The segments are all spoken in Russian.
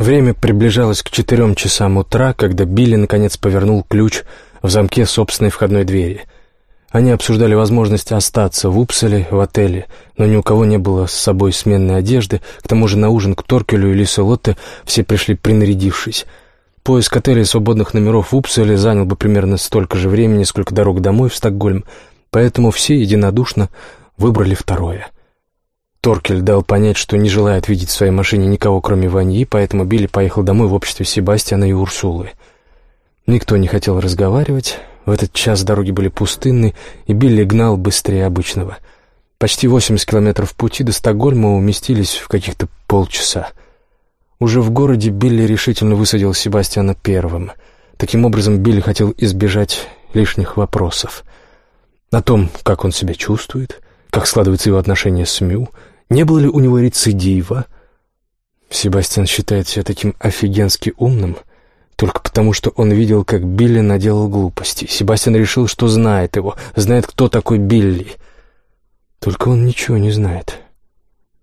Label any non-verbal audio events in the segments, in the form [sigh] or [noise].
Время приближалось к четырем часам утра, когда Билли наконец повернул ключ в замке собственной входной двери. Они обсуждали возможность остаться в Упселе, в отеле, но ни у кого не было с собой сменной одежды, к тому же на ужин к Торкелю и Лисе Лотте все пришли принарядившись. Поиск отелей свободных номеров в Упселе занял бы примерно столько же времени, сколько дорог домой в Стокгольм, поэтому все единодушно выбрали второе — Торкель дал понять, что не желает видеть в своей машине никого, кроме Ваньи, поэтому Билли поехал домой в обществе Себастьяна и Урсулы. Никто не хотел разговаривать, в этот час дороги были пустынны, и Билли гнал быстрее обычного. Почти 80 километров пути до Стокгольма уместились в каких-то полчаса. Уже в городе Билли решительно высадил Себастьяна первым. Таким образом, Билли хотел избежать лишних вопросов. О том, как он себя чувствует, как складываются его отношения с Мю — не было ли у него рецидива? Себастьян считает себя таким офигенски умным, только потому, что он видел, как Билли наделал глупости. Себастьян решил, что знает его, знает, кто такой Билли. Только он ничего не знает.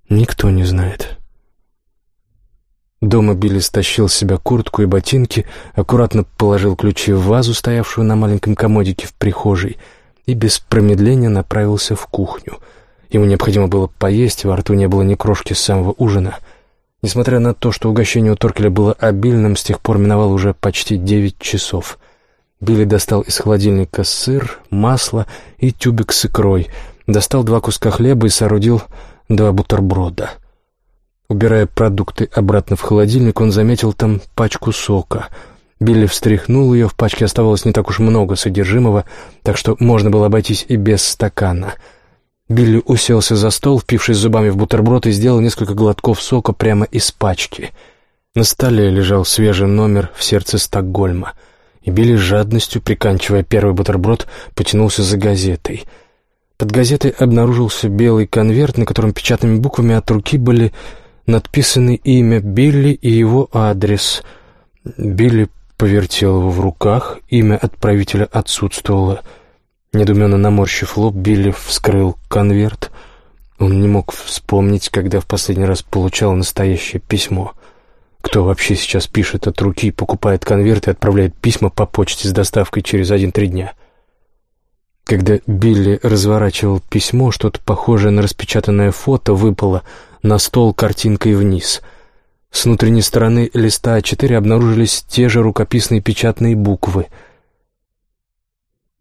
Никто не знает. Дома Билли стащил с себя куртку и ботинки, аккуратно положил ключи в вазу, стоявшую на маленьком комодике в прихожей, и без промедления направился в кухню — Ему необходимо было поесть, во рту не было ни крошки с самого ужина. Несмотря на то, что угощение у Торкеля было обильным, с тех пор миновало уже почти девять часов. Билли достал из холодильника сыр, масло и тюбик с икрой, достал два куска хлеба и соорудил два бутерброда. Убирая продукты обратно в холодильник, он заметил там пачку сока. Билли встряхнул ее, в пачке оставалось не так уж много содержимого, так что можно было обойтись и без стакана — Билли уселся за стол, впившись зубами в бутерброд, и сделал несколько глотков сока прямо из пачки. На столе лежал свежий номер в сердце Стокгольма, и Билли жадностью, приканчивая первый бутерброд, потянулся за газетой. Под газетой обнаружился белый конверт, на котором печатными буквами от руки были надписаны имя Билли и его адрес. Билли повертел его в руках, имя отправителя отсутствовало — Недуменно наморщив лоб, Билли вскрыл конверт. Он не мог вспомнить, когда в последний раз получал настоящее письмо. Кто вообще сейчас пишет от руки, покупает конверт и отправляет письма по почте с доставкой через один-три дня? Когда Билли разворачивал письмо, что-то похожее на распечатанное фото выпало на стол картинкой вниз. С внутренней стороны листа А4 обнаружились те же рукописные печатные буквы —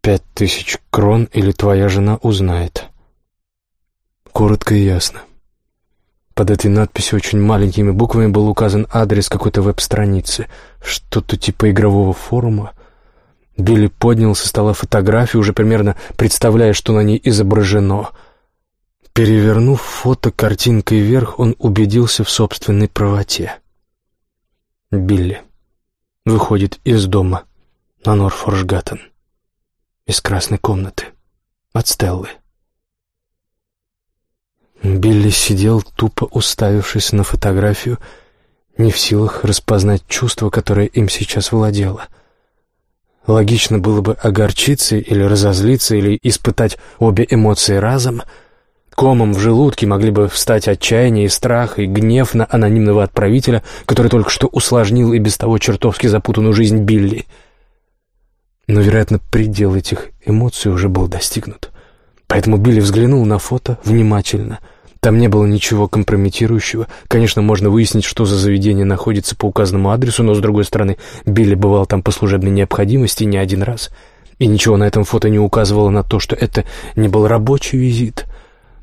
пять тысяч крон или твоя жена узнает. Коротко и ясно. Под этой надписью очень маленькими буквами был указан адрес какой-то веб-страницы, что-то типа игрового форума. Билли поднял со стола фотографию, уже примерно представляя, что на ней изображено. Перевернув фото картинкой вверх, он убедился в собственной правоте. Билли выходит из дома на Норфоршгаттен из красной комнаты. От Стеллы. Билли сидел, тупо уставившись на фотографию, не в силах распознать чувство, которое им сейчас владело. Логично было бы огорчиться или разозлиться, или испытать обе эмоции разом. Комом в желудке могли бы встать отчаяние и страх, и гнев на анонимного отправителя, который только что усложнил и без того чертовски запутанную жизнь Билли — но, вероятно, предел этих эмоций уже был достигнут. Поэтому Билли взглянул на фото внимательно. Там не было ничего компрометирующего. Конечно, можно выяснить, что за заведение находится по указанному адресу, но, с другой стороны, Билли бывал там по служебной необходимости не один раз. И ничего на этом фото не указывало на то, что это не был рабочий визит.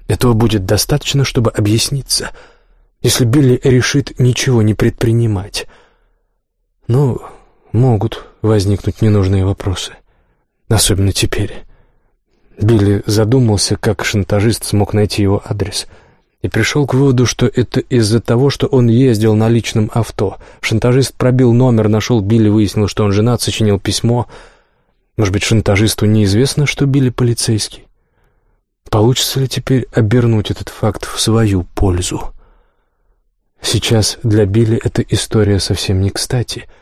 Этого будет достаточно, чтобы объясниться, если Билли решит ничего не предпринимать. Ну, могут возникнуть ненужные вопросы. Особенно теперь. Билли задумался, как шантажист смог найти его адрес, и пришел к выводу, что это из-за того, что он ездил на личном авто. Шантажист пробил номер, нашел Билли, выяснил, что он женат, сочинил письмо. Может быть, шантажисту неизвестно, что Билли полицейский? Получится ли теперь обернуть этот факт в свою пользу? Сейчас для Билли эта история совсем не кстати —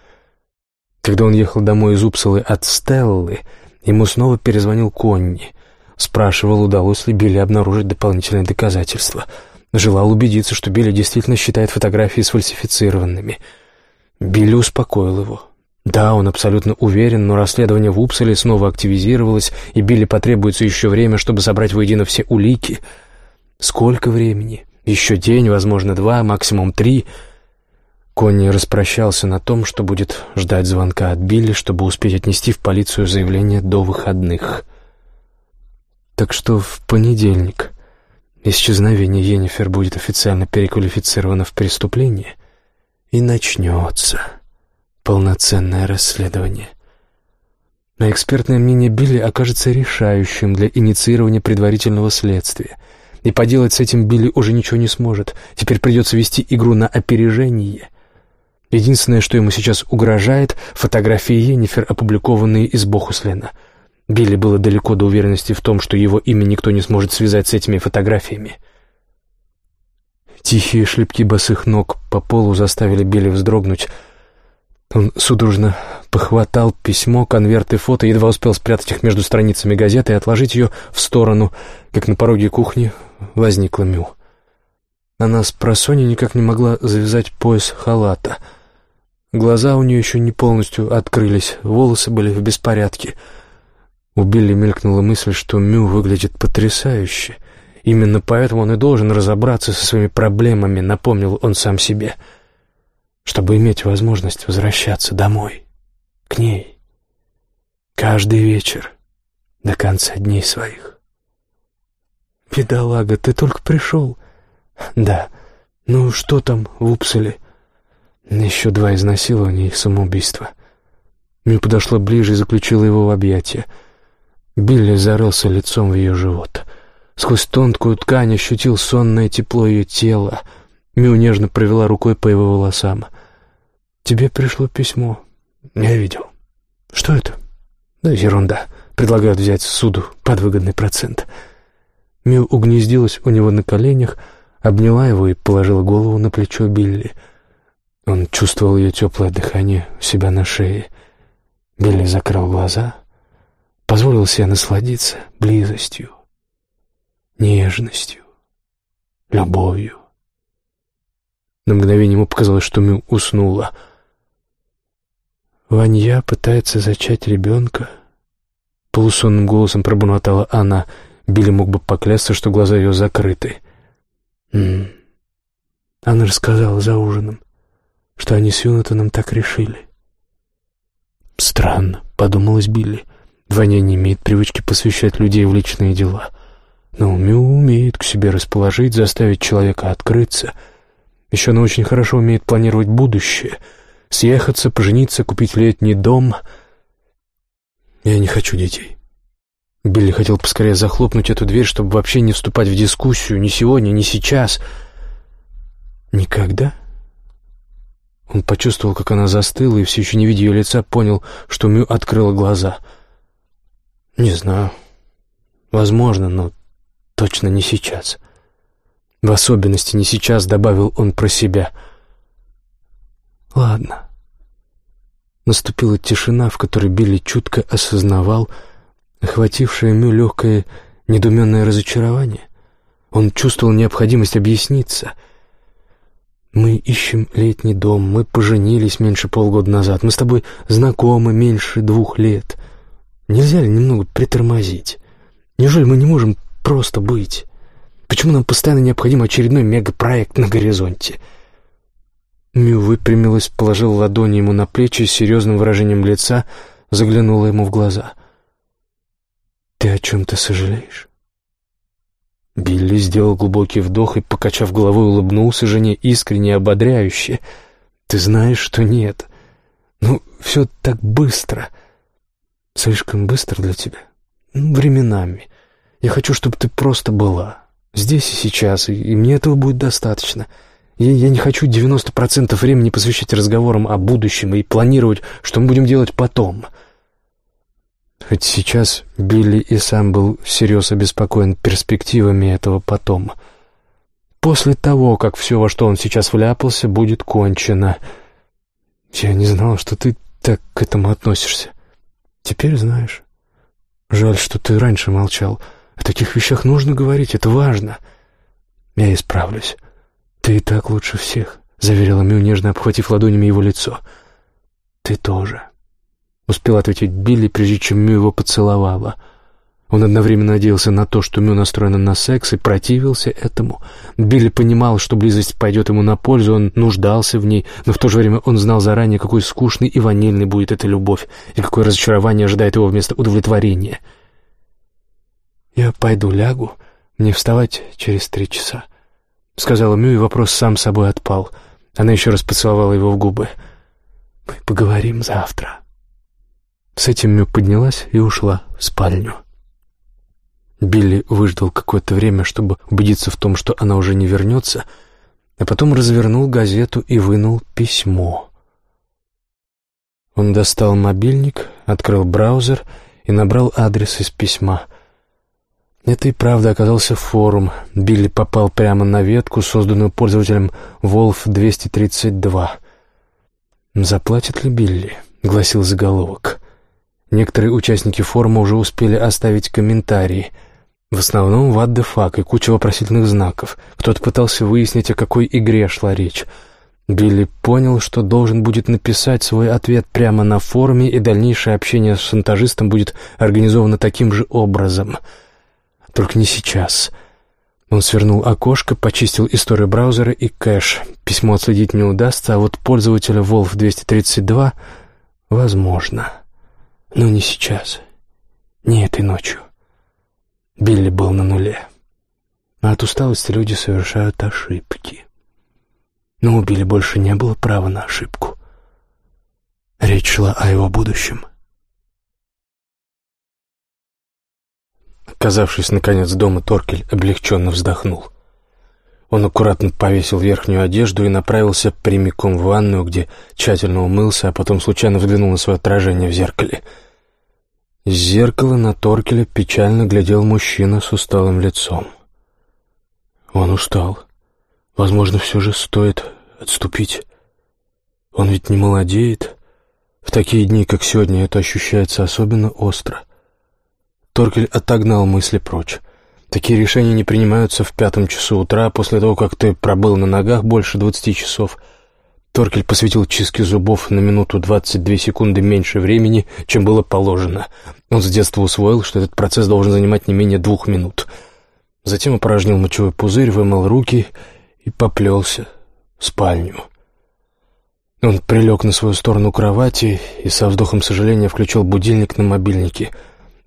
когда он ехал домой из Упсалы от Стеллы, ему снова перезвонил Конни. Спрашивал, удалось ли Билли обнаружить дополнительные доказательства. Желал убедиться, что Билли действительно считает фотографии сфальсифицированными. Билли успокоил его. Да, он абсолютно уверен, но расследование в Упселе снова активизировалось, и Билли потребуется еще время, чтобы собрать воедино все улики. Сколько времени? Еще день, возможно, два, максимум три. Конни распрощался на том, что будет ждать звонка от Билли, чтобы успеть отнести в полицию заявление до выходных. Так что в понедельник исчезновение Йеннифер будет официально переквалифицировано в преступление, и начнется полноценное расследование. Но экспертное мнение Билли окажется решающим для инициирования предварительного следствия. И поделать с этим Билли уже ничего не сможет. Теперь придется вести игру на опережение. Единственное, что ему сейчас угрожает — фотографии Йеннифер, опубликованные из Бохуслена. Билли было далеко до уверенности в том, что его имя никто не сможет связать с этими фотографиями. Тихие шлепки босых ног по полу заставили Билли вздрогнуть — он судорожно похватал письмо, конверт и фото, едва успел спрятать их между страницами газеты и отложить ее в сторону, как на пороге кухни возникла Мю. Она с просони никак не могла завязать пояс халата. Глаза у нее еще не полностью открылись, волосы были в беспорядке. У Билли мелькнула мысль, что Мю выглядит потрясающе. Именно поэтому он и должен разобраться со своими проблемами, напомнил он сам себе — чтобы иметь возможность возвращаться домой, к ней, каждый вечер до конца дней своих. «Бедолага, ты только пришел?» «Да. Ну, что там в Упселе?» «Еще два изнасилования и самоубийства». Мю подошла ближе и заключила его в объятия. Билли зарылся лицом в ее живот. Сквозь тонкую ткань ощутил сонное тепло ее тела — Мю нежно провела рукой по его волосам. «Тебе пришло письмо. Я видел. Что это?» «Да ерунда. Предлагают взять суду под выгодный процент». Мю угнездилась у него на коленях, обняла его и положила голову на плечо Билли. Он чувствовал ее теплое дыхание у себя на шее. Билли закрыл глаза, позволил себе насладиться близостью, нежностью, любовью. На мгновение ему показалось, что Мю уснула. «Ванья пытается зачать ребенка?» Полусонным голосом пробормотала она. Билли мог бы поклясться, что глаза ее закрыты. М -м. Она рассказала за ужином, что они с Юнатаном так решили. «Странно», — подумалось Билли. Ваня не имеет привычки посвящать людей в личные дела. Но Мю умеет к себе расположить, заставить человека открыться — еще она очень хорошо умеет планировать будущее. Съехаться, пожениться, купить летний дом. Я не хочу детей. Билли хотел поскорее захлопнуть эту дверь, чтобы вообще не вступать в дискуссию ни сегодня, ни сейчас. Никогда? Он почувствовал, как она застыла, и все еще не видя ее лица, понял, что Мю открыла глаза. Не знаю. Возможно, но точно не сейчас. — в особенности не сейчас, добавил он про себя. Ладно. Наступила тишина, в которой Билли чутко осознавал охватившее Мю легкое недуменное разочарование. Он чувствовал необходимость объясниться. «Мы ищем летний дом, мы поженились меньше полгода назад, мы с тобой знакомы меньше двух лет. Нельзя ли немного притормозить? Неужели мы не можем просто быть?» Почему нам постоянно необходим очередной мегапроект на горизонте?» Мю выпрямилась, положила ладони ему на плечи с серьезным выражением лица, заглянула ему в глаза. «Ты о чем-то сожалеешь?» Билли сделал глубокий вдох и, покачав головой, улыбнулся жене искренне ободряюще. «Ты знаешь, что нет. Ну, все так быстро. Слишком быстро для тебя. Временами. Я хочу, чтобы ты просто была. Здесь и сейчас, и, и мне этого будет достаточно. Я, я не хочу 90% времени посвящать разговорам о будущем и планировать, что мы будем делать потом. Хоть сейчас Билли и сам был всерьез обеспокоен перспективами этого потом. После того, как все, во что он сейчас вляпался, будет кончено. Я не знал, что ты так к этому относишься. Теперь знаешь. Жаль, что ты раньше молчал. — о таких вещах нужно говорить, это важно. Я исправлюсь. Ты и так лучше всех, — заверила Мю, нежно обхватив ладонями его лицо. — «Ты тоже», — успел ответить Билли, прежде чем Мю его поцеловала — он одновременно надеялся на то, что Мю настроена на секс, и противился этому. Билли понимал, что близость пойдет ему на пользу, он нуждался в ней, но в то же время он знал заранее, какой скучной и ванильной будет эта любовь, и какое разочарование ожидает его вместо удовлетворения. «Я пойду лягу, мне вставать через три часа», — сказала Мю, и вопрос сам собой отпал. Она еще раз поцеловала его в губы. «Мы поговорим завтра». С этим Мю поднялась и ушла в спальню. Билли выждал какое-то время, чтобы убедиться в том, что она уже не вернется, а потом развернул газету и вынул письмо. Он достал мобильник, открыл браузер и набрал адрес из письма. Это и правда оказался форум. Билли попал прямо на ветку, созданную пользователем Wolf-232. «Заплатит ли Билли?» — гласил заголовок. Некоторые участники форума уже успели оставить комментарии — в основном what the fuck и куча вопросительных знаков. Кто-то пытался выяснить, о какой игре шла речь. Билли понял, что должен будет написать свой ответ прямо на форуме, и дальнейшее общение с шантажистом будет организовано таким же образом. Только не сейчас. Он свернул окошко, почистил историю браузера и кэш. Письмо отследить не удастся, а вот пользователя Wolf-232 возможно. Но не сейчас. Не этой ночью. Билли был на нуле. А от усталости люди совершают ошибки. Но у Билли больше не было права на ошибку. Речь шла о его будущем. Оказавшись, наконец, дома, Торкель облегченно вздохнул. Он аккуратно повесил верхнюю одежду и направился прямиком в ванную, где тщательно умылся, а потом случайно взглянул на свое отражение в зеркале — из зеркала на Торкеля печально глядел мужчина с усталым лицом. Он устал. Возможно, все же стоит отступить. Он ведь не молодеет. В такие дни, как сегодня, это ощущается особенно остро. Торкель отогнал мысли прочь. Такие решения не принимаются в пятом часу утра, после того, как ты пробыл на ногах больше двадцати часов — Торкель посвятил чистке зубов на минуту двадцать две секунды меньше времени, чем было положено. Он с детства усвоил, что этот процесс должен занимать не менее двух минут. Затем опорожнил мочевой пузырь, вымыл руки и поплелся в спальню. Он прилег на свою сторону кровати и со вздохом сожаления включил будильник на мобильнике.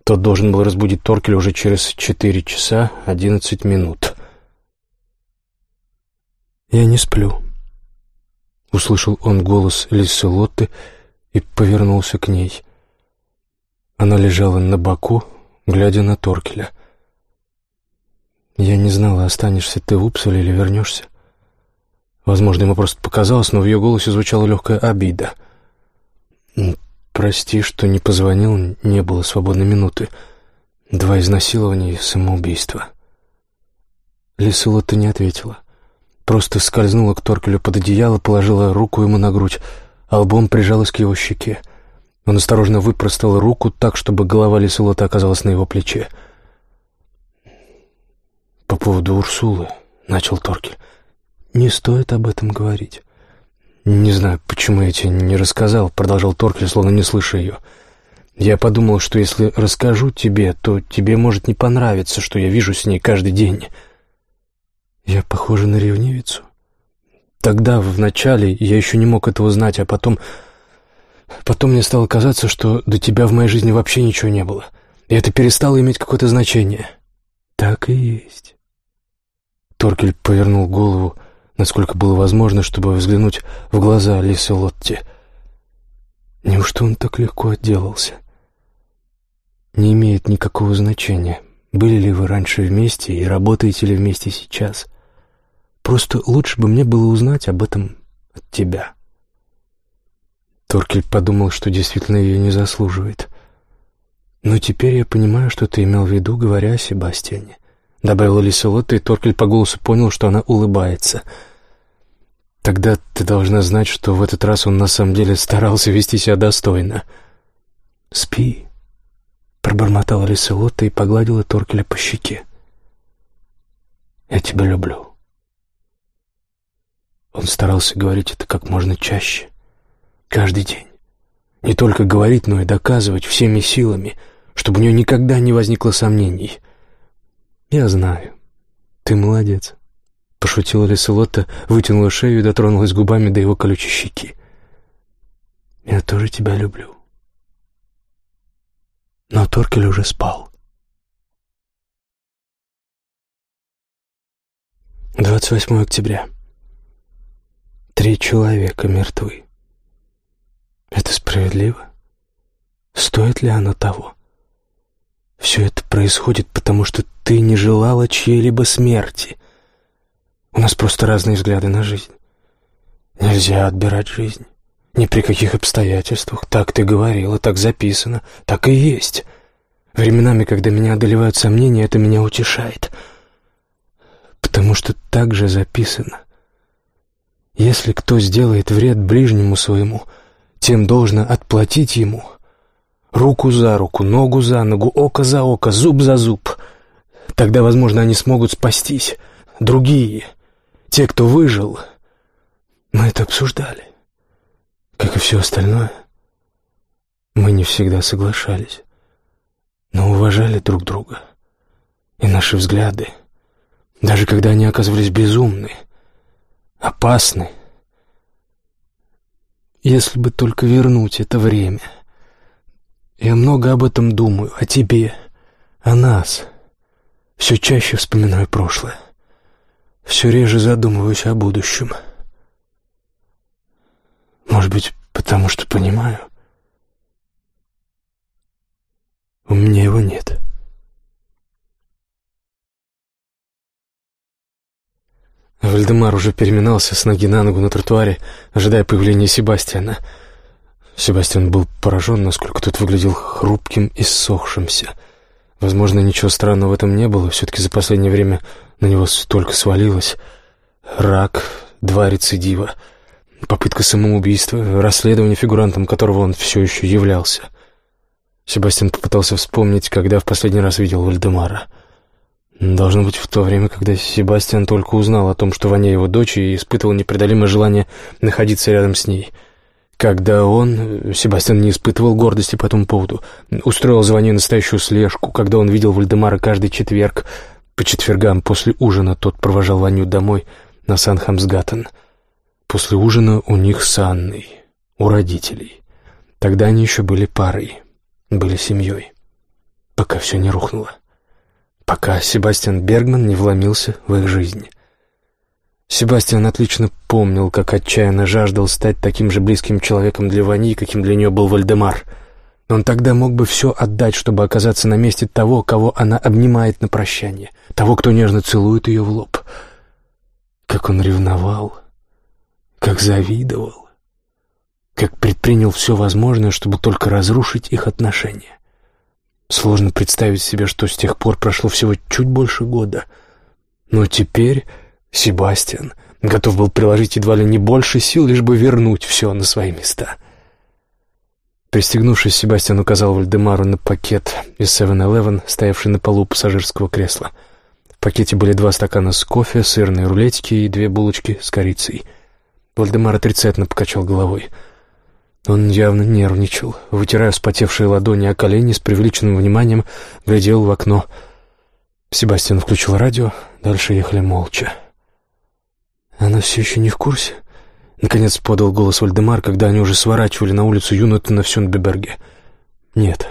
Тот должен был разбудить Торкель уже через четыре часа одиннадцать минут. «Я не сплю», Услышал он голос Лисы Лотты и повернулся к ней. Она лежала на боку, глядя на Торкеля. «Я не знала, останешься ты в Упсале или вернешься. Возможно, ему просто показалось, но в ее голосе звучала легкая обида. «Прости, что не позвонил, не было свободной минуты. Два изнасилования и самоубийство». Лиса Лотта не ответила. Просто скользнула к Торкелю под одеяло, положила руку ему на грудь, а лбом прижалась к его щеке. Он осторожно выпростал руку так, чтобы голова Лиселота оказалась на его плече. «По поводу Урсулы», — начал Торкель, — «не стоит об этом говорить». «Не знаю, почему я тебе не рассказал», — продолжал Торкель, словно не слыша ее. «Я подумал, что если расскажу тебе, то тебе может не понравиться, что я вижу с ней каждый день». Я похожа на ревнивицу? Тогда, в начале, я еще не мог этого знать, а потом... Потом мне стало казаться, что до тебя в моей жизни вообще ничего не было, и это перестало иметь какое-то значение. Так и есть. Торкель повернул голову, насколько было возможно, чтобы взглянуть в глаза Лисы Лотти. Неужто он так легко отделался? Не имеет никакого значения, были ли вы раньше вместе и работаете ли вместе сейчас. Просто лучше бы мне было узнать об этом от тебя. Торкель подумал, что действительно ее не заслуживает. «Но теперь я понимаю, что ты имел в виду, говоря о Себастьяне», — добавила Лиселотта, и Торкель по голосу понял, что она улыбается. «Тогда ты должна знать, что в этот раз он на самом деле старался вести себя достойно». «Спи», — пробормотала Лиселотта и погладила Торкеля по щеке. «Я тебя люблю». Он старался говорить это как можно чаще, каждый день, Не только говорить, но и доказывать всеми силами, чтобы у нее никогда не возникло сомнений. Я знаю. Ты молодец. Пошутила Лиселотта, вытянула шею и дотронулась губами до его колючей щеки. Я тоже тебя люблю. Но Торкель уже спал. 28 октября. Три человека мертвы. Это справедливо? Стоит ли оно того? Все это происходит потому, что ты не желала чьей-либо смерти. У нас просто разные взгляды на жизнь. Нельзя отбирать жизнь. Ни при каких обстоятельствах. Так ты говорила, так записано, так и есть. Временами, когда меня одолевают сомнения, это меня утешает — потому что так же записано. Если кто сделает вред ближнему своему, тем должно отплатить ему. Руку за руку, ногу за ногу, око за око, зуб за зуб. Тогда, возможно, они смогут спастись. Другие, те, кто выжил. Мы это обсуждали. Как и все остальное. Мы не всегда соглашались, но уважали друг друга и наши взгляды — даже когда они оказывались безумны, опасны. Если бы только вернуть это время. Я много об этом думаю, о тебе, о нас. Все чаще вспоминаю прошлое. Все реже задумываюсь о будущем. Может быть, потому что понимаю. У меня его нет. Вальдемар уже переминался с ноги на ногу на тротуаре, ожидая появления Себастьяна. Себастьян был поражен, насколько тот выглядел хрупким и ссохшимся. Возможно, ничего странного в этом не было, все-таки за последнее время на него столько свалилось. Рак, два рецидива, попытка самоубийства, расследование фигурантом которого он все еще являлся. Себастьян попытался вспомнить, когда в последний раз видел Вальдемара — Должно быть, в то время, когда Себастьян только узнал о том, что Ваня его дочь, и испытывал непреодолимое желание находиться рядом с ней. Когда он, Себастьян не испытывал гордости по этому поводу, устроил за Ваней настоящую слежку, когда он видел Вальдемара каждый четверг, по четвергам после ужина тот провожал Ваню домой на Санхамсгаттен. После ужина у них с Анной, у родителей. Тогда они еще были парой, были семьей, пока все не рухнуло пока Себастьян Бергман не вломился в их жизнь. Себастьян отлично помнил, как отчаянно жаждал стать таким же близким человеком для Вани, каким для нее был Вальдемар. Он тогда мог бы все отдать, чтобы оказаться на месте того, кого она обнимает на прощание, того, кто нежно целует ее в лоб. Как он ревновал, как завидовал, как предпринял все возможное, чтобы только разрушить их отношения. Сложно представить себе, что с тех пор прошло всего чуть больше года. Но теперь Себастьян готов был приложить едва ли не больше сил, лишь бы вернуть все на свои места. Пристегнувшись, Себастьян указал Вальдемару на пакет из 7-Eleven, стоявший на полу пассажирского кресла. В пакете были два стакана с кофе, сырные рулетики и две булочки с корицей. Вальдемар отрицательно покачал головой — он явно нервничал, вытирая вспотевшие ладони о колени с привлеченным вниманием, глядел в окно. Себастьян включил радио, дальше ехали молча. «Она все еще не в курсе?» Наконец подал голос Вальдемар, когда они уже сворачивали на улицу Юнатона в Сюнбеберге. «Нет.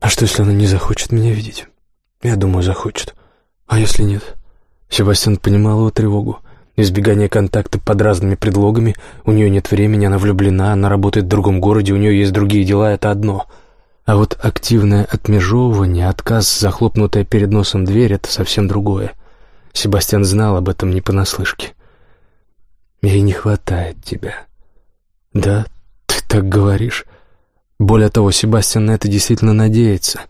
А что, если она не захочет меня видеть?» «Я думаю, захочет. А если нет?» Себастьян понимал его тревогу избегание контакта под разными предлогами, у нее нет времени, она влюблена, она работает в другом городе, у нее есть другие дела, это одно. А вот активное отмежевывание, отказ, захлопнутая перед носом дверь — это совсем другое. Себастьян знал об этом не понаслышке. «Ей не хватает тебя». «Да, ты так говоришь». Более того, Себастьян на это действительно надеется.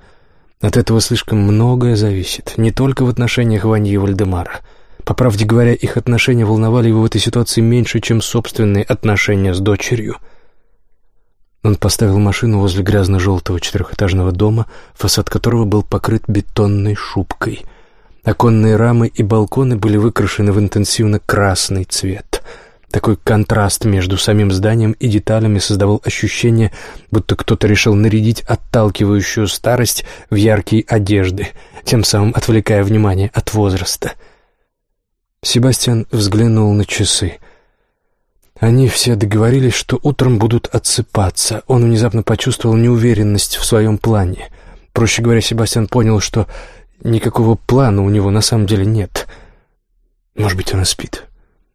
От этого слишком многое зависит, не только в отношениях Ваньи и Вальдемара — по правде говоря, их отношения волновали его в этой ситуации меньше, чем собственные отношения с дочерью. Он поставил машину возле грязно-желтого четырехэтажного дома, фасад которого был покрыт бетонной шубкой. Оконные рамы и балконы были выкрашены в интенсивно красный цвет. Такой контраст между самим зданием и деталями создавал ощущение, будто кто-то решил нарядить отталкивающую старость в яркие одежды, тем самым отвлекая внимание от возраста. Себастьян взглянул на часы. Они все договорились, что утром будут отсыпаться. Он внезапно почувствовал неуверенность в своем плане. Проще говоря, Себастьян понял, что никакого плана у него на самом деле нет. Может быть, она спит.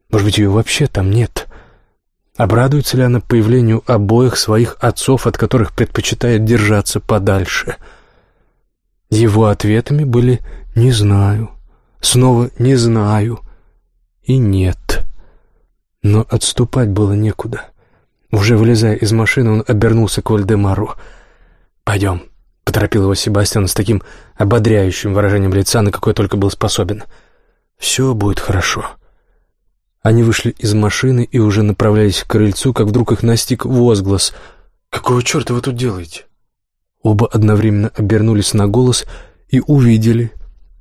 Может быть, ее вообще там нет. Обрадуется ли она появлению обоих своих отцов, от которых предпочитает держаться подальше? Его ответами были «не знаю», снова «не знаю» и «нет». Но отступать было некуда. Уже вылезая из машины, он обернулся к Вальдемару. «Пойдем», — поторопил его Себастьян с таким ободряющим выражением лица, на какое только был способен. «Все будет хорошо». Они вышли из машины и уже направлялись к крыльцу, как вдруг их настиг возглас. «Какого черта вы тут делаете?» Оба одновременно обернулись на голос и увидели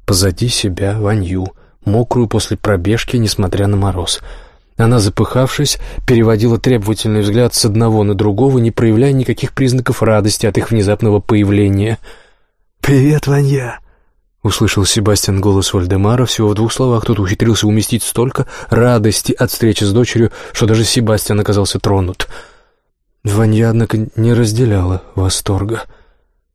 позади себя Ванью, мокрую после пробежки, несмотря на мороз — она, запыхавшись, переводила требовательный взгляд с одного на другого, не проявляя никаких признаков радости от их внезапного появления. «Привет, Ванья!» — услышал Себастьян голос Вальдемара. Всего в двух словах тот ухитрился уместить столько радости от встречи с дочерью, что даже Себастьян оказался тронут. Ванья, однако, не разделяла восторга.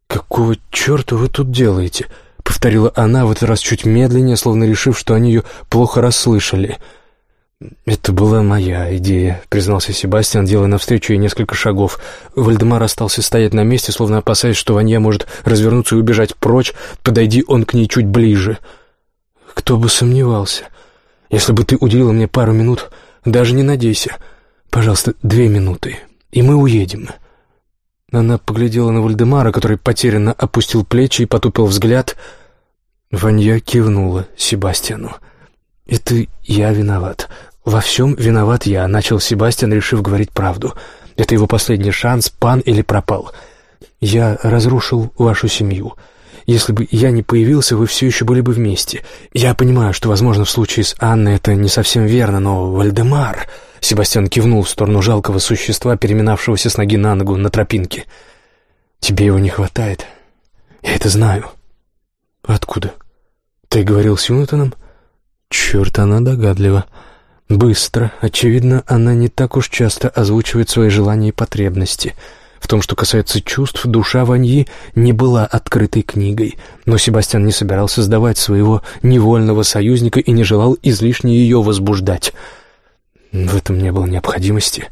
«Какого черта вы тут делаете?» — повторила она, в этот раз чуть медленнее, словно решив, что они ее плохо расслышали. «Это была моя идея», — признался Себастьян, делая навстречу ей несколько шагов. Вальдемар остался стоять на месте, словно опасаясь, что Ванья может развернуться и убежать прочь, подойди он к ней чуть ближе. «Кто бы сомневался. Если бы ты уделила мне пару минут, даже не надейся. Пожалуйста, две минуты, и мы уедем». Она поглядела на Вальдемара, который потерянно опустил плечи и потупил взгляд. Ванья кивнула Себастьяну. «Это я виноват. Во всем виноват я», — начал Себастьян, решив говорить правду. «Это его последний шанс, пан или пропал. Я разрушил вашу семью. Если бы я не появился, вы все еще были бы вместе. Я понимаю, что, возможно, в случае с Анной это не совсем верно, но Вальдемар...» Себастьян кивнул в сторону жалкого существа, переминавшегося с ноги на ногу на тропинке. «Тебе его не хватает. Я это знаю». «Откуда? Ты говорил с Юнатаном?» Черт, она догадлива. Быстро. Очевидно, она не так уж часто озвучивает свои желания и потребности. В том, что касается чувств, душа Ваньи не была открытой книгой, но Себастьян не собирался сдавать своего невольного союзника и не желал излишне ее возбуждать. В этом не было необходимости.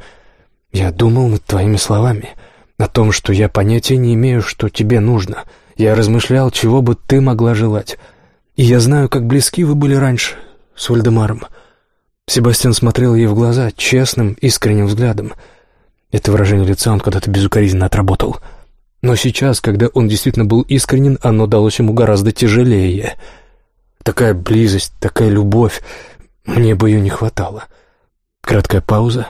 Я думал над твоими словами, о том, что я понятия не имею, что тебе нужно. Я размышлял, чего бы ты могла желать. И я знаю, как близки вы были раньше с Вальдемаром. Себастьян смотрел ей в глаза честным, искренним взглядом. Это выражение лица он когда-то безукоризненно отработал. Но сейчас, когда он действительно был искренен, оно далось ему гораздо тяжелее. Такая близость, такая любовь, мне бы ее не хватало. Краткая пауза.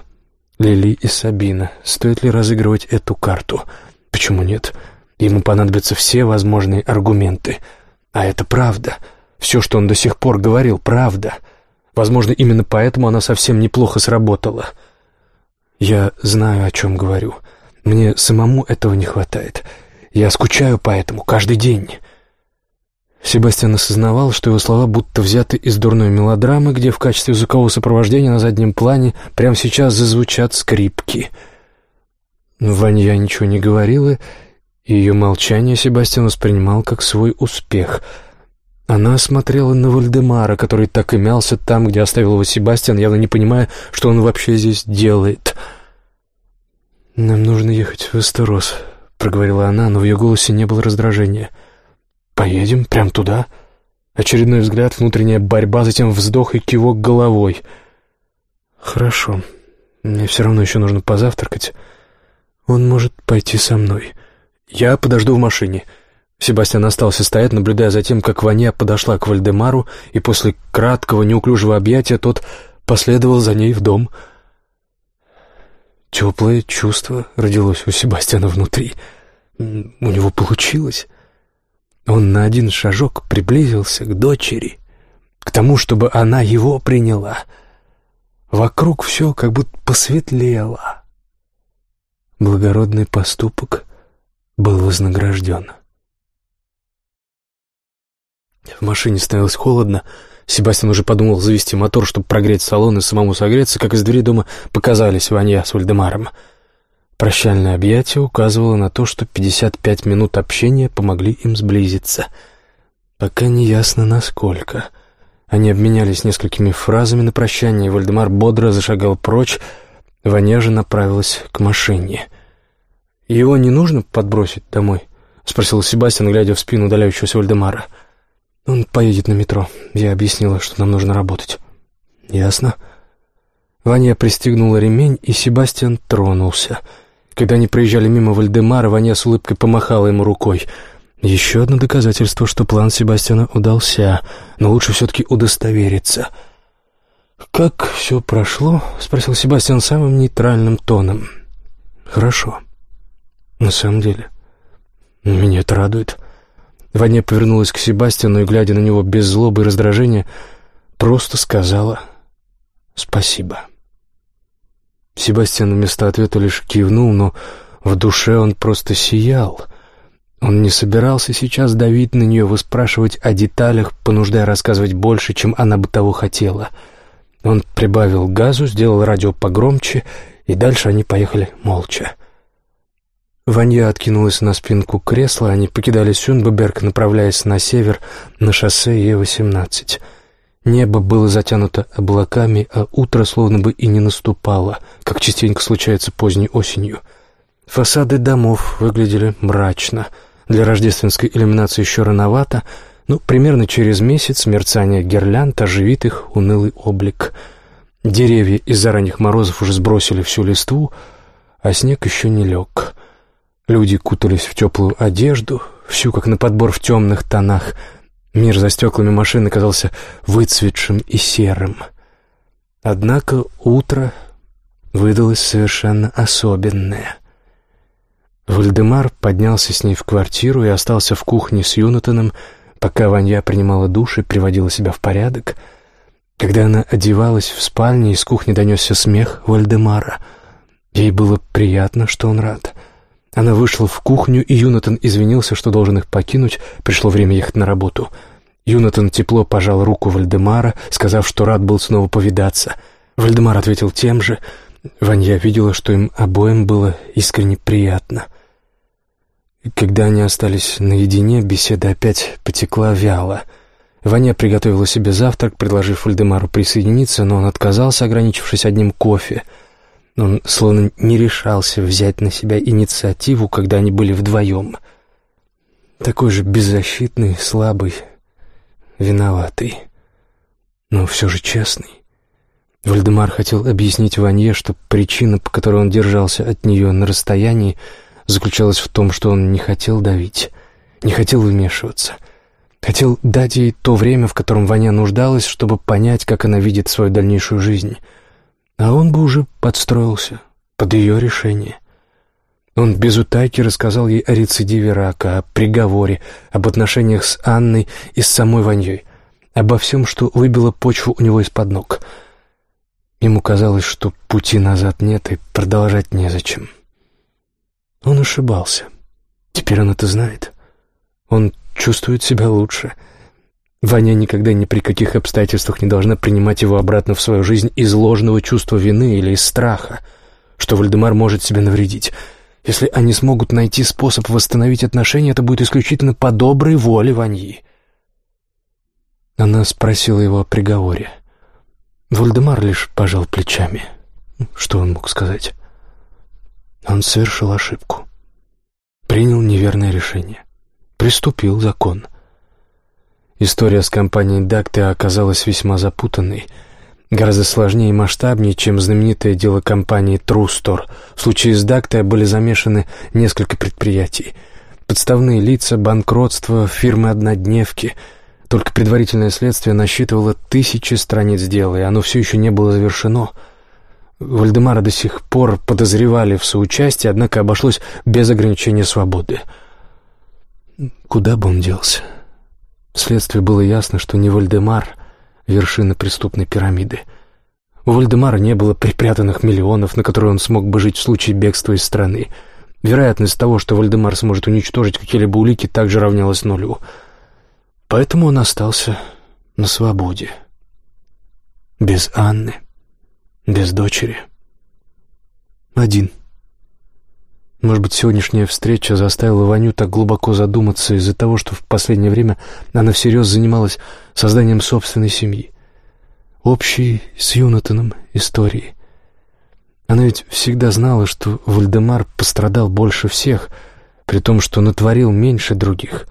Лили и Сабина. Стоит ли разыгрывать эту карту? Почему нет? Ему понадобятся все возможные аргументы. А это правда — все, что он до сих пор говорил, правда. Возможно, именно поэтому она совсем неплохо сработала. Я знаю, о чем говорю. Мне самому этого не хватает. Я скучаю по этому каждый день». Себастьян осознавал, что его слова будто взяты из дурной мелодрамы, где в качестве звукового сопровождения на заднем плане прямо сейчас зазвучат скрипки. Ваня ничего не говорила, и ее молчание Себастьян воспринимал как свой успех — она смотрела на Вальдемара, который так и мялся там, где оставил его Себастьян, явно не понимая, что он вообще здесь делает. «Нам нужно ехать в Эстерос», — проговорила она, но в ее голосе не было раздражения. «Поедем? Прям туда?» Очередной взгляд, внутренняя борьба, затем вздох и кивок головой. «Хорошо. Мне все равно еще нужно позавтракать. Он может пойти со мной. Я подожду в машине». Себастьян остался стоять, наблюдая за тем, как Ваня подошла к Вальдемару, и после краткого неуклюжего объятия тот последовал за ней в дом. Теплое чувство родилось у Себастьяна внутри. У него получилось. Он на один шажок приблизился к дочери, к тому, чтобы она его приняла. Вокруг все как будто посветлело. Благородный поступок был вознагражден. В машине становилось холодно. Себастьян уже подумал завести мотор, чтобы прогреть салон и самому согреться, как из двери дома показались Ванья с Вальдемаром. Прощальное объятие указывало на то, что 55 минут общения помогли им сблизиться. Пока не ясно, насколько. Они обменялись несколькими фразами на прощание, и Вальдемар бодро зашагал прочь. Ваня же направилась к машине. «Его не нужно подбросить домой?» — спросил Себастьян, глядя в спину удаляющегося Вальдемара. — «Он поедет на метро. Я объяснила, что нам нужно работать». «Ясно». Ваня пристегнула ремень, и Себастьян тронулся. Когда они проезжали мимо Вальдемара, Ваня с улыбкой помахала ему рукой. Еще одно доказательство, что план Себастьяна удался, но лучше все-таки удостовериться. «Как все прошло?» — спросил Себастьян самым нейтральным тоном. «Хорошо. На самом деле. Меня это радует». Ваня повернулась к Себастьяну и, глядя на него без злобы и раздражения, просто сказала «спасибо». Себастьян вместо ответа лишь кивнул, но в душе он просто сиял. Он не собирался сейчас давить на нее, выспрашивать о деталях, понуждая рассказывать больше, чем она бы того хотела. Он прибавил газу, сделал радио погромче, и дальше они поехали молча. Ванья откинулась на спинку кресла, они покидали Сюнбеберг, направляясь на север, на шоссе Е-18. Небо было затянуто облаками, а утро словно бы и не наступало, как частенько случается поздней осенью. Фасады домов выглядели мрачно. Для рождественской иллюминации еще рановато, но примерно через месяц мерцание гирлянд оживит их унылый облик. Деревья из-за ранних морозов уже сбросили всю листву, а снег еще не лег. Люди кутались в теплую одежду, всю как на подбор в темных тонах. Мир за стеклами машины казался выцветшим и серым. Однако утро выдалось совершенно особенное. Вальдемар поднялся с ней в квартиру и остался в кухне с Юнатаном, пока Ванья принимала душ и приводила себя в порядок. Когда она одевалась в спальне, из кухни донесся смех Вальдемара. Ей было приятно, что он рад — она вышла в кухню, и Юнатан извинился, что должен их покинуть, пришло время ехать на работу. Юнатан тепло пожал руку Вальдемара, сказав, что рад был снова повидаться. Вальдемар ответил тем же. Ванья видела, что им обоим было искренне приятно. Когда они остались наедине, беседа опять потекла вяло. Ваня приготовила себе завтрак, предложив Вальдемару присоединиться, но он отказался, ограничившись одним кофе — он словно не решался взять на себя инициативу, когда они были вдвоем. Такой же беззащитный, слабый, виноватый, но все же честный. Вальдемар хотел объяснить Ванье, что причина, по которой он держался от нее на расстоянии, заключалась в том, что он не хотел давить, не хотел вмешиваться. Хотел дать ей то время, в котором Ваня нуждалась, чтобы понять, как она видит свою дальнейшую жизнь — а он бы уже подстроился под ее решение. Он без утайки рассказал ей о рецидиве рака, о приговоре, об отношениях с Анной и с самой Ваньей, обо всем, что выбило почву у него из-под ног. Ему казалось, что пути назад нет и продолжать незачем. Он ошибался. Теперь он это знает. Он чувствует себя лучше — Ваня никогда ни при каких обстоятельствах не должна принимать его обратно в свою жизнь из ложного чувства вины или из страха, что Вальдемар может себе навредить. Если они смогут найти способ восстановить отношения, это будет исключительно по доброй воле Ваньи. Она спросила его о приговоре. Вальдемар лишь пожал плечами. Что он мог сказать? Он совершил ошибку. Принял неверное решение. Приступил закон. История с компанией Дакте оказалась весьма запутанной, гораздо сложнее и масштабнее, чем знаменитое дело компании Трустор. В случае с Дакте были замешаны несколько предприятий. Подставные лица, банкротство, фирмы-однодневки. Только предварительное следствие насчитывало тысячи страниц дела, и оно все еще не было завершено. Вальдемара до сих пор подозревали в соучастии, однако обошлось без ограничения свободы. Куда бы он делся? Следствию было ясно, что не Вальдемар — вершина преступной пирамиды. У Вальдемара не было припрятанных миллионов, на которые он смог бы жить в случае бегства из страны. Вероятность того, что Вальдемар сможет уничтожить какие-либо улики, также равнялась нулю. Поэтому он остался на свободе. Без Анны, без дочери. Один. Может быть, сегодняшняя встреча заставила Ванью так глубоко задуматься из-за того, что в последнее время она всерьез занималась созданием собственной семьи общей с Юнатаном истории. Она ведь всегда знала, что Вальдемар пострадал больше всех, при том, что натворил меньше других.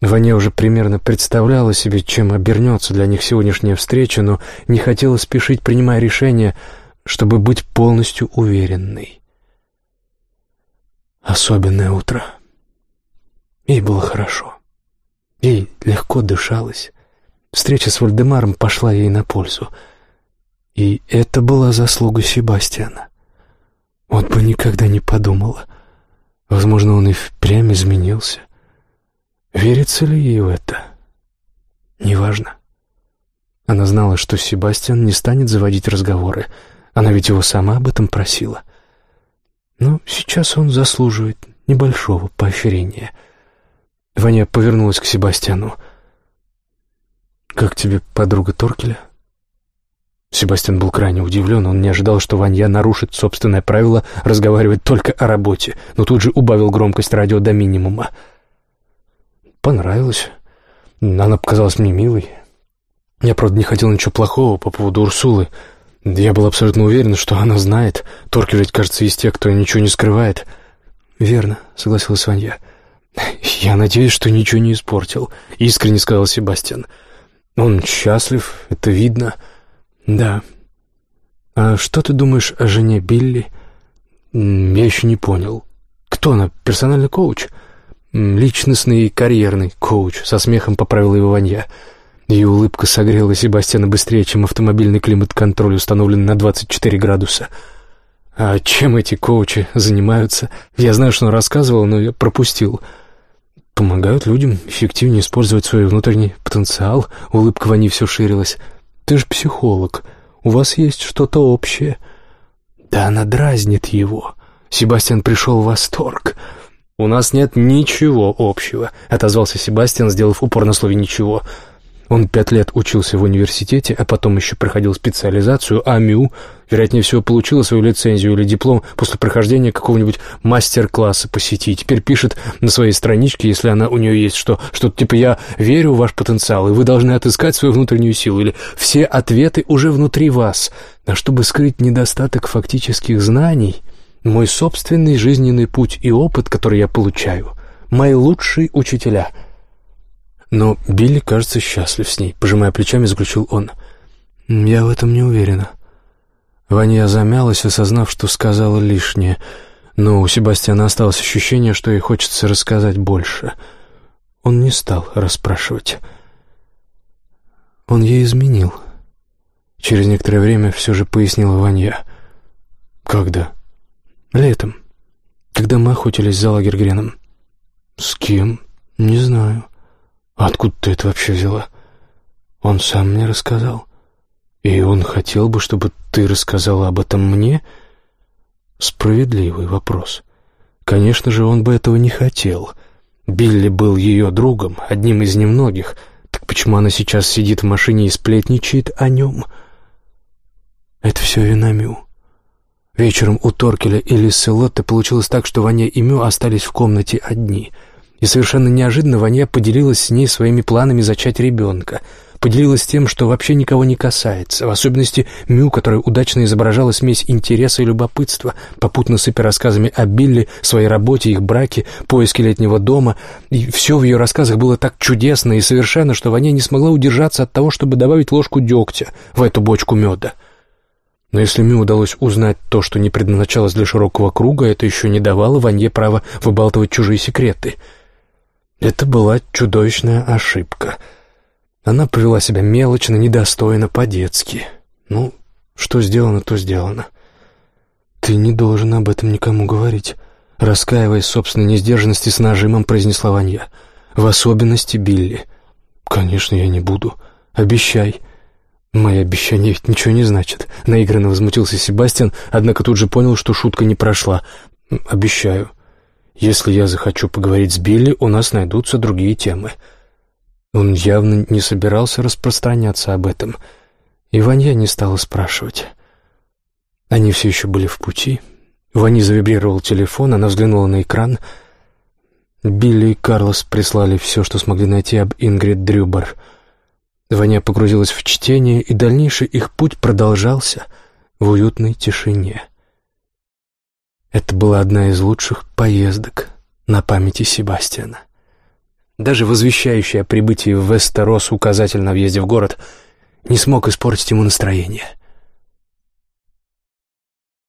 Ваня уже примерно представляла себе, чем обернется для них сегодняшняя встреча, но не хотела спешить, принимая решение, чтобы быть полностью уверенной. Особенное утро. Ей было хорошо. Ей легко дышалось. Встреча с Вальдемаром пошла ей на пользу. И это была заслуга Себастьяна. Вот бы никогда не подумала. Возможно, он и впрямь изменился. Верится ли ей в это? Неважно. Она знала, что Себастьян не станет заводить разговоры. Она ведь его сама об этом просила. Но сейчас он заслуживает небольшого поощрения. Ваня повернулась к Себастьяну. «Как тебе подруга Торкеля?» Себастьян был крайне удивлен, он не ожидал, что Ванья нарушит собственное правило разговаривать только о работе, но тут же убавил громкость радио до минимума. Понравилось. Она показалась мне милой. Я, правда, не хотел ничего плохого по поводу Урсулы. Я был абсолютно уверен, что она знает. Торкель ведь, кажется, из тех, кто ничего не скрывает. «Верно», — согласилась Ванья. [laughs] «Я надеюсь, что ничего не испортил», — искренне сказал Себастьян. Он счастлив, это видно. Да. А что ты думаешь о жене Билли? Я еще не понял. Кто она? Персональный коуч? Личностный и карьерный коуч, со смехом поправила его Ванья. Ее улыбка согрела Себастьяна быстрее, чем автомобильный климат-контроль, установленный на 24 градуса. А чем эти коучи занимаются? Я знаю, что он рассказывал, но я пропустил. — помогают людям эффективнее использовать свой внутренний потенциал. Улыбка Вани все ширилась. Ты же психолог. У вас есть что-то общее. Да она дразнит его. Себастьян пришел в восторг. «У нас нет ничего общего», — отозвался Себастьян, сделав упор на слове «ничего». Он пять лет учился в университете, а потом еще проходил специализацию, а МЮ, вероятнее всего, получила свою лицензию или диплом после прохождения какого-нибудь мастер-класса по сети. теперь пишет на своей страничке, если она у нее есть, что что-то типа «я верю в ваш потенциал, и вы должны отыскать свою внутреннюю силу» или «все ответы уже внутри вас». А чтобы скрыть недостаток фактических знаний, мой собственный жизненный путь и опыт, который я получаю, мои лучшие учителя — но Билли, кажется, счастлив с ней, пожимая плечами, заключил он. «Я в этом не уверена». Ваня замялась, осознав, что сказала лишнее, но у Себастьяна осталось ощущение, что ей хочется рассказать больше. Он не стал расспрашивать. Он ей изменил. Через некоторое время все же пояснила Ваня. «Когда?» «Летом, когда мы охотились за лагерь «С кем?» «Не знаю. Откуда ты это вообще взяла? Он сам мне рассказал. И он хотел бы, чтобы ты рассказала об этом мне? Справедливый вопрос. Конечно же, он бы этого не хотел. Билли был ее другом, одним из немногих. Так почему она сейчас сидит в машине и сплетничает о нем? Это все вина Мю. Вечером у Торкеля и Лисы получилось так, что Ваня и Мю остались в комнате одни — и совершенно неожиданно Ваня поделилась с ней своими планами зачать ребенка. Поделилась тем, что вообще никого не касается, в особенности Мю, которая удачно изображала смесь интереса и любопытства, попутно сыпя рассказами о Билли, своей работе, их браке, поиске летнего дома. И все в ее рассказах было так чудесно и совершенно, что Ваня не смогла удержаться от того, чтобы добавить ложку дегтя в эту бочку меда. Но если Мю удалось узнать то, что не предназначалось для широкого круга, это еще не давало Ванье права выбалтывать чужие секреты — это была чудовищная ошибка. Она повела себя мелочно, недостойно, по-детски. Ну, что сделано, то сделано. «Ты не должен об этом никому говорить», — раскаиваясь собственной несдержанности с нажимом, произнесла Ванья. «В особенности Билли». «Конечно, я не буду. Обещай». «Мои обещания ведь ничего не значат», — наигранно возмутился Себастьян, однако тут же понял, что шутка не прошла. «Обещаю. Если я захочу поговорить с Билли, у нас найдутся другие темы». Он явно не собирался распространяться об этом. И Ванья не стала спрашивать. Они все еще были в пути. Вани завибрировал телефон, она взглянула на экран. Билли и Карлос прислали все, что смогли найти об Ингрид Дрюбер — Ваня погрузилась в чтение, и дальнейший их путь продолжался в уютной тишине. Это была одна из лучших поездок на памяти Себастьяна. Даже возвещающий о прибытии в Вестерос указатель на въезде в город не смог испортить ему настроение —